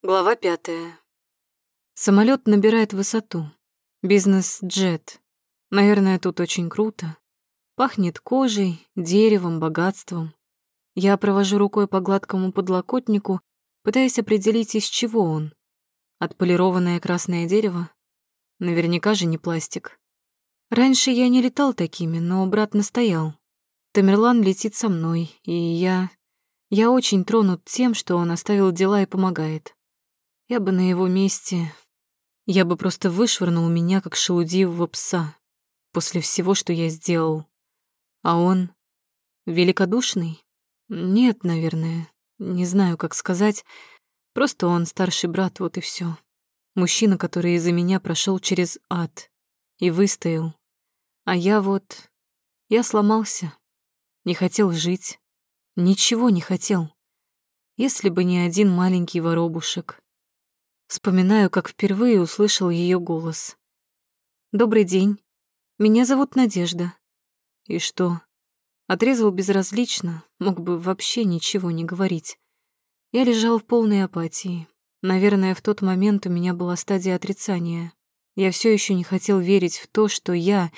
Глава пятая. Самолет набирает высоту. Бизнес-джет. Наверное, тут очень круто. Пахнет кожей, деревом, богатством. Я провожу рукой по гладкому подлокотнику, пытаясь определить, из чего он. Отполированное красное дерево? Наверняка же не пластик. Раньше я не летал такими, но брат настоял. Тамерлан летит со мной, и я... Я очень тронут тем, что он оставил дела и помогает. Я бы на его месте... Я бы просто вышвырнул меня, как шелудивого пса, после всего, что я сделал. А он... великодушный? Нет, наверное. Не знаю, как сказать. Просто он старший брат, вот и все. Мужчина, который из-за меня прошел через ад и выстоял. А я вот... Я сломался. Не хотел жить. Ничего не хотел. Если бы не один маленький воробушек. Вспоминаю, как впервые услышал ее голос. «Добрый день. Меня зовут Надежда». «И что?» Отрезал безразлично, мог бы вообще ничего не говорить. Я лежал в полной апатии. Наверное, в тот момент у меня была стадия отрицания. Я все еще не хотел верить в то, что я,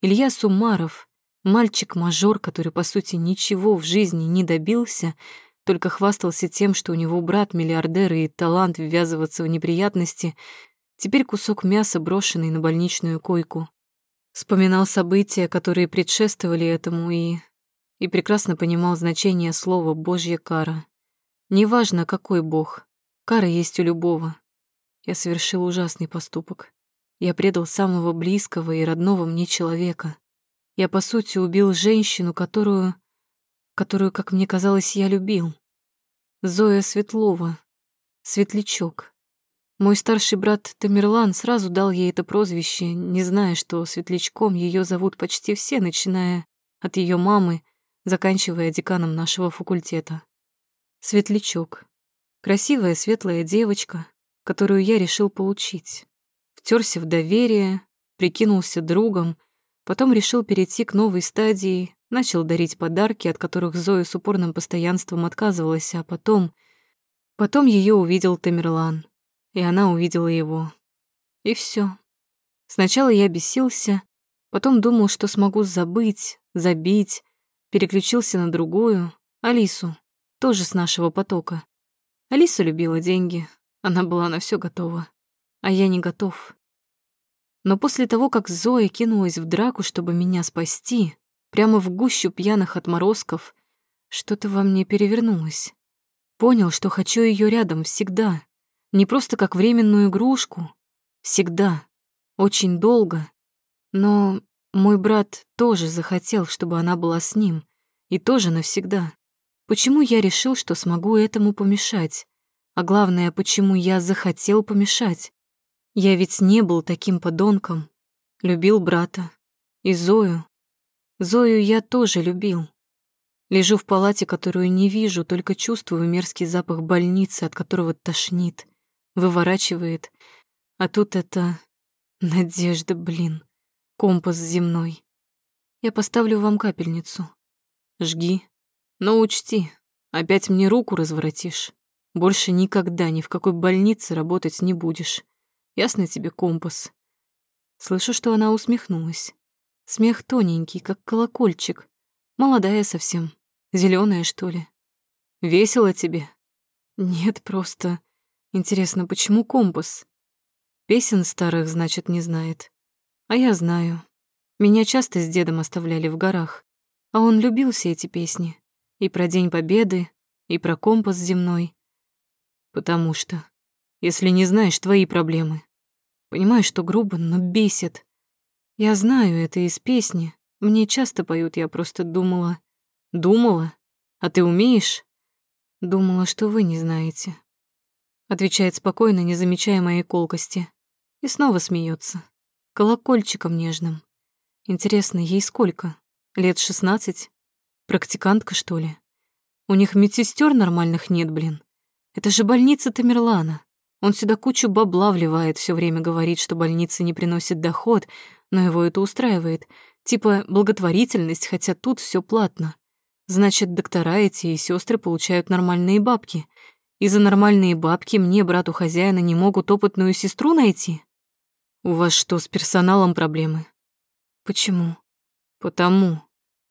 Илья Сумаров, мальчик-мажор, который, по сути, ничего в жизни не добился, только хвастался тем, что у него брат миллиардер и талант ввязываться в неприятности, теперь кусок мяса, брошенный на больничную койку. Вспоминал события, которые предшествовали этому, и... и прекрасно понимал значение слова «божья кара». Неважно, какой бог, кара есть у любого. Я совершил ужасный поступок. Я предал самого близкого и родного мне человека. Я, по сути, убил женщину, которую которую, как мне казалось, я любил. Зоя Светлова, Светлячок. Мой старший брат Тамерлан сразу дал ей это прозвище, не зная, что Светлячком ее зовут почти все, начиная от ее мамы, заканчивая деканом нашего факультета. Светлячок. Красивая светлая девочка, которую я решил получить. Втерся в доверие, прикинулся другом, потом решил перейти к новой стадии, Начал дарить подарки, от которых Зоя с упорным постоянством отказывалась, а потом... Потом ее увидел Тамерлан, и она увидела его. И все. Сначала я бесился, потом думал, что смогу забыть, забить, переключился на другую, Алису, тоже с нашего потока. Алиса любила деньги, она была на все готова, а я не готов. Но после того, как Зоя кинулась в драку, чтобы меня спасти, прямо в гущу пьяных отморозков, что-то во мне перевернулось. Понял, что хочу ее рядом всегда, не просто как временную игрушку, всегда, очень долго. Но мой брат тоже захотел, чтобы она была с ним, и тоже навсегда. Почему я решил, что смогу этому помешать? А главное, почему я захотел помешать? Я ведь не был таким подонком. Любил брата. И Зою, Зою я тоже любил. Лежу в палате, которую не вижу, только чувствую мерзкий запах больницы, от которого тошнит, выворачивает. А тут это... Надежда, блин. Компас земной. Я поставлю вам капельницу. Жги. Но учти, опять мне руку разворотишь. Больше никогда ни в какой больнице работать не будешь. Ясно тебе, компас? Слышу, что она усмехнулась. Смех тоненький, как колокольчик. Молодая совсем. зеленая что ли? Весело тебе? Нет, просто... Интересно, почему компас? Песен старых, значит, не знает. А я знаю. Меня часто с дедом оставляли в горах. А он любил все эти песни. И про День Победы, и про компас земной. Потому что, если не знаешь, твои проблемы. Понимаю, что грубо, но бесит. Я знаю это из песни. Мне часто поют, я просто думала... Думала? А ты умеешь? Думала, что вы не знаете. Отвечает спокойно, не замечая моей колкости. И снова смеется. Колокольчиком нежным. Интересно, ей сколько? Лет шестнадцать? Практикантка, что ли? У них медсестер нормальных нет, блин. Это же больница Тамерлана. Он сюда кучу бабла вливает, все время говорит, что больница не приносит доход, но его это устраивает. Типа благотворительность, хотя тут все платно. Значит, доктора эти и сестры получают нормальные бабки. И за нормальные бабки мне, брату хозяина, не могут опытную сестру найти? У вас что, с персоналом проблемы? Почему? Потому.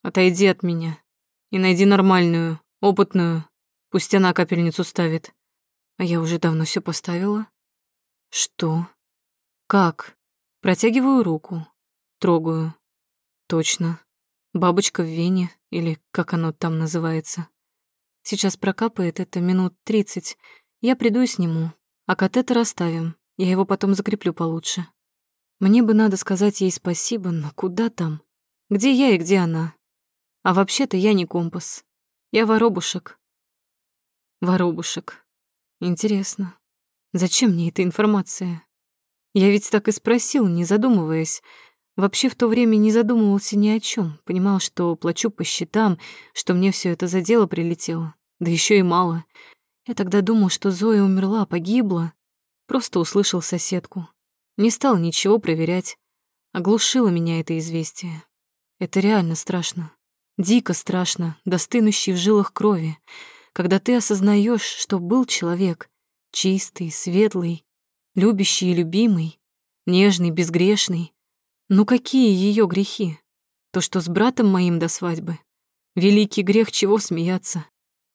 Отойди от меня и найди нормальную, опытную. Пусть она капельницу ставит. А я уже давно все поставила. Что? Как? Протягиваю руку. Трогаю. Точно. Бабочка в вене, или как оно там называется. Сейчас прокапает это минут тридцать. Я приду и сниму. А катетер оставим. Я его потом закреплю получше. Мне бы надо сказать ей спасибо, но куда там? Где я и где она? А вообще-то я не компас. Я воробушек. Воробушек. Интересно. Зачем мне эта информация? Я ведь так и спросил, не задумываясь. Вообще в то время не задумывался ни о чем. Понимал, что плачу по счетам, что мне все это за дело прилетело. Да еще и мало. Я тогда думал, что Зоя умерла, погибла. Просто услышал соседку. Не стал ничего проверять. Оглушило меня это известие. Это реально страшно. Дико страшно, достынущий в жилах крови, когда ты осознаешь, что был человек, чистый, светлый, любящий и любимый, нежный, безгрешный, ну какие ее грехи? То, что с братом моим до свадьбы. Великий грех, чего смеяться.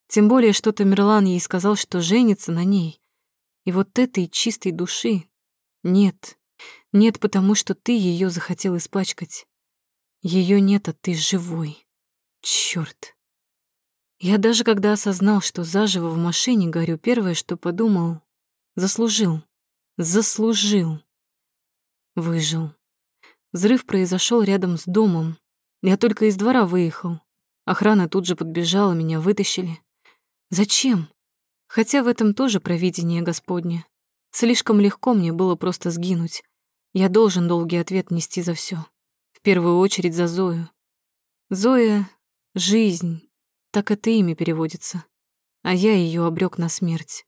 Тем более, что Тамерлан ей сказал, что женится на ней. И вот этой чистой души нет. Нет, потому что ты ее захотел испачкать. Ее нет, а ты живой. Черт. Я даже когда осознал, что заживо в машине горю, первое, что подумал, заслужил. Заслужил. Выжил. Взрыв произошел рядом с домом. Я только из двора выехал. Охрана тут же подбежала, меня вытащили. Зачем? Хотя в этом тоже провидение Господне. Слишком легко мне было просто сгинуть. Я должен долгий ответ нести за все. В первую очередь за Зою. Зоя — жизнь, так это имя переводится. А я ее обрек на смерть.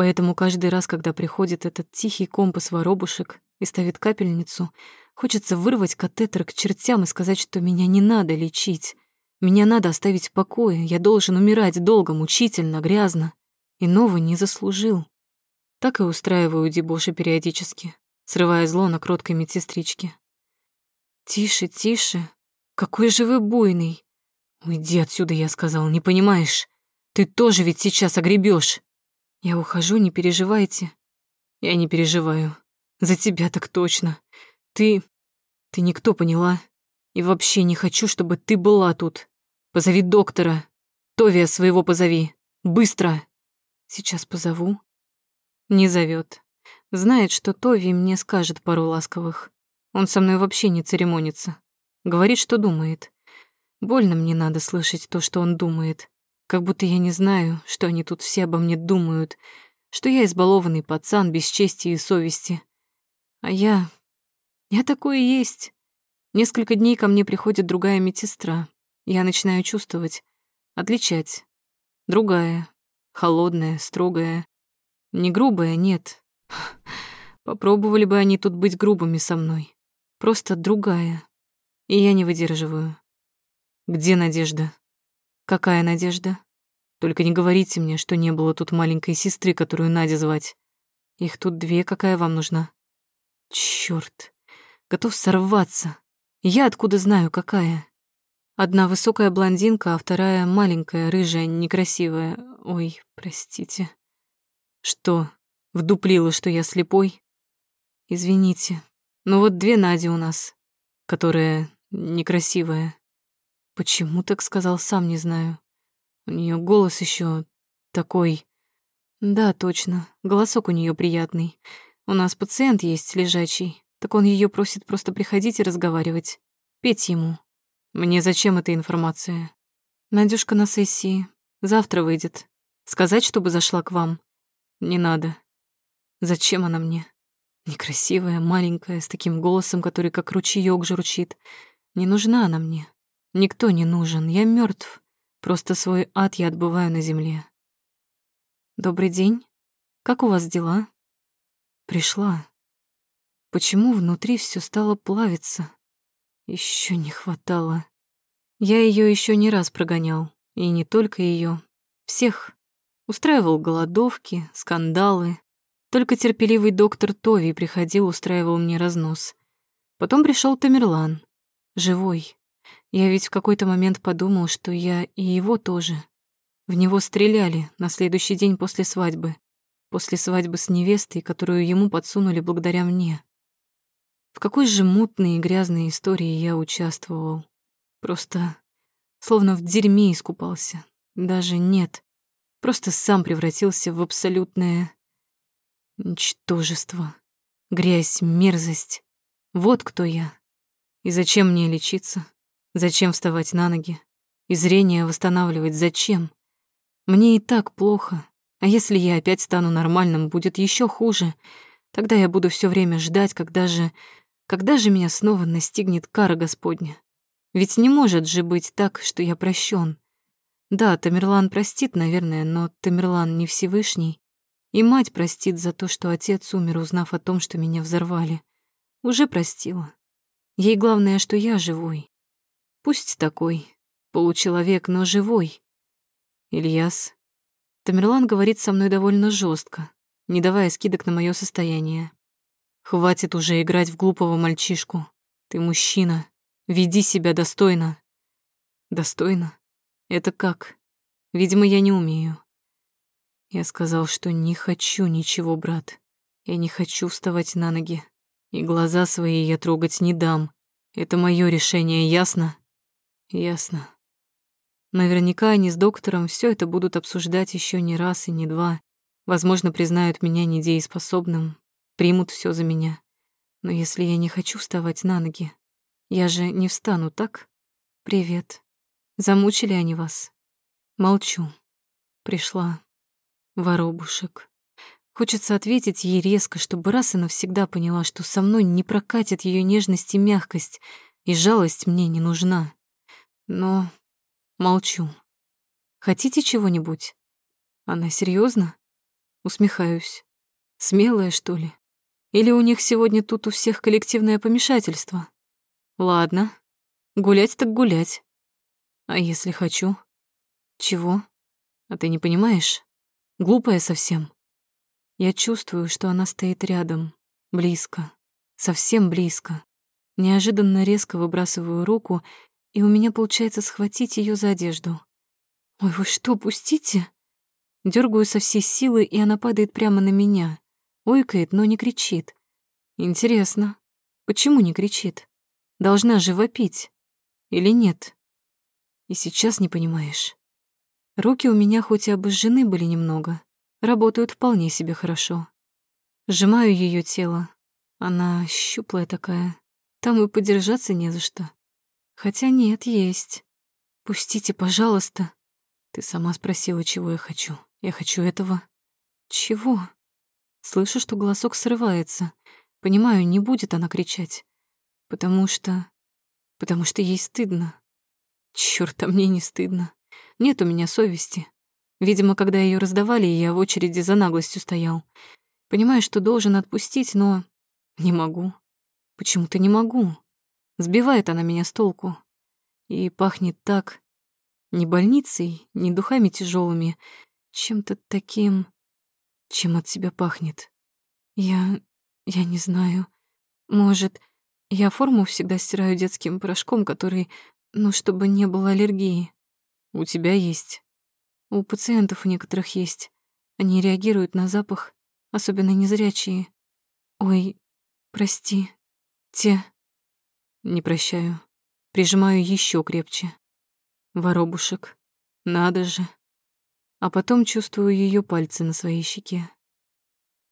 Поэтому каждый раз, когда приходит этот тихий компас воробушек и ставит капельницу, Хочется вырвать катетер к чертям и сказать, что меня не надо лечить. Меня надо оставить в покое. Я должен умирать долго, мучительно, грязно. Иного не заслужил. Так и устраиваю дебоши периодически, срывая зло на кроткой медсестричке. «Тише, тише. Какой же вы буйный!» «Уйди отсюда», — я сказал, — «не понимаешь? Ты тоже ведь сейчас огребешь. Я ухожу, не переживайте. Я не переживаю. За тебя так точно. Ты... Ты никто, поняла? И вообще не хочу, чтобы ты была тут. Позови доктора. Товия своего позови. Быстро. Сейчас позову. Не зовет. Знает, что Тови мне скажет пару ласковых. Он со мной вообще не церемонится. Говорит, что думает. Больно мне надо слышать то, что он думает. Как будто я не знаю, что они тут все обо мне думают, что я избалованный пацан без чести и совести. А я... Я такой и есть. Несколько дней ко мне приходит другая медсестра. Я начинаю чувствовать, отличать. Другая, холодная, строгая. Не грубая, нет. Попробовали бы они тут быть грубыми со мной. Просто другая. И я не выдерживаю. Где Надежда? Какая Надежда? Только не говорите мне, что не было тут маленькой сестры, которую Надя звать. Их тут две, какая вам нужна? Чёрт. Готов сорваться. Я откуда знаю, какая? Одна высокая блондинка, а вторая маленькая, рыжая, некрасивая. Ой, простите. Что, вдуплила, что я слепой? Извините. Но вот две Нади у нас, которая некрасивая. Почему так сказал, сам не знаю. У нее голос еще такой... Да, точно, голосок у нее приятный. У нас пациент есть лежачий, так он ее просит просто приходить и разговаривать. Петь ему. Мне зачем эта информация? Надюшка на сессии. Завтра выйдет. Сказать, чтобы зашла к вам? Не надо. Зачем она мне? Некрасивая, маленькая, с таким голосом, который как ручеёк журчит. Не нужна она мне. Никто не нужен. Я мертв. Просто свой ад я отбываю на земле. Добрый день. Как у вас дела? Пришла. Почему внутри все стало плавиться? Еще не хватало. Я ее еще не раз прогонял. И не только ее. Всех. Устраивал голодовки, скандалы. Только терпеливый доктор Тови приходил, устраивал мне разнос. Потом пришел Тамерлан. Живой. Я ведь в какой-то момент подумал, что я и его тоже. В него стреляли на следующий день после свадьбы. После свадьбы с невестой, которую ему подсунули благодаря мне. В какой же мутной и грязной истории я участвовал. Просто словно в дерьме искупался. Даже нет. Просто сам превратился в абсолютное ничтожество. Грязь, мерзость. Вот кто я. И зачем мне лечиться? Зачем вставать на ноги? И зрение восстанавливать зачем? Мне и так плохо. А если я опять стану нормальным, будет еще хуже. Тогда я буду все время ждать, когда же... Когда же меня снова настигнет кара Господня? Ведь не может же быть так, что я прощен. Да, Тамерлан простит, наверное, но Тамерлан не Всевышний. И мать простит за то, что отец умер, узнав о том, что меня взорвали. Уже простила. Ей главное, что я живой. Пусть такой, получеловек, но живой. Ильяс. Тамерлан говорит со мной довольно жестко, не давая скидок на мое состояние. Хватит уже играть в глупого мальчишку. Ты мужчина. Веди себя достойно. Достойно? Это как? Видимо, я не умею. Я сказал, что не хочу ничего, брат. Я не хочу вставать на ноги. И глаза свои я трогать не дам. Это мое решение, ясно? Ясно. Наверняка они с доктором все это будут обсуждать еще не раз и не два. Возможно, признают меня недееспособным, примут все за меня. Но если я не хочу вставать на ноги, я же не встану, так? Привет. Замучили они вас? Молчу. Пришла. Воробушек. Хочется ответить ей резко, чтобы раз и навсегда поняла, что со мной не прокатит ее нежность и мягкость, и жалость мне не нужна. Но молчу. Хотите чего-нибудь? Она серьезно? Усмехаюсь. Смелая, что ли? Или у них сегодня тут у всех коллективное помешательство? Ладно. Гулять так гулять. А если хочу? Чего? А ты не понимаешь? Глупая совсем. Я чувствую, что она стоит рядом, близко, совсем близко. Неожиданно резко выбрасываю руку, и у меня получается схватить ее за одежду. «Ой, вы что, пустите?» Дергаю со всей силы, и она падает прямо на меня. Ойкает, но не кричит. Интересно, почему не кричит? Должна же вопить. Или нет? И сейчас не понимаешь. Руки у меня хоть и обожжены были немного, работают вполне себе хорошо. Сжимаю ее тело. Она щуплая такая. Там и подержаться не за что. Хотя нет, есть. Пустите, пожалуйста. Ты сама спросила, чего я хочу. Я хочу этого. Чего? Слышу, что голосок срывается. Понимаю, не будет она кричать. Потому что... Потому что ей стыдно. Чёрт, а мне не стыдно. Нет у меня совести. Видимо, когда ее раздавали, я в очереди за наглостью стоял. Понимаю, что должен отпустить, но не могу. Почему-то не могу. Сбивает она меня с толку. И пахнет так... Не больницей, не духами тяжелыми, чем-то таким... Чем от себя пахнет. Я... я не знаю. Может, я форму всегда стираю детским порошком, который ну, чтобы не было аллергии. У тебя есть. У пациентов у некоторых есть. Они реагируют на запах, особенно незрячие. Ой, прости. Те. Не прощаю. Прижимаю еще крепче. Воробушек. Надо же. А потом чувствую ее пальцы на своей щеке.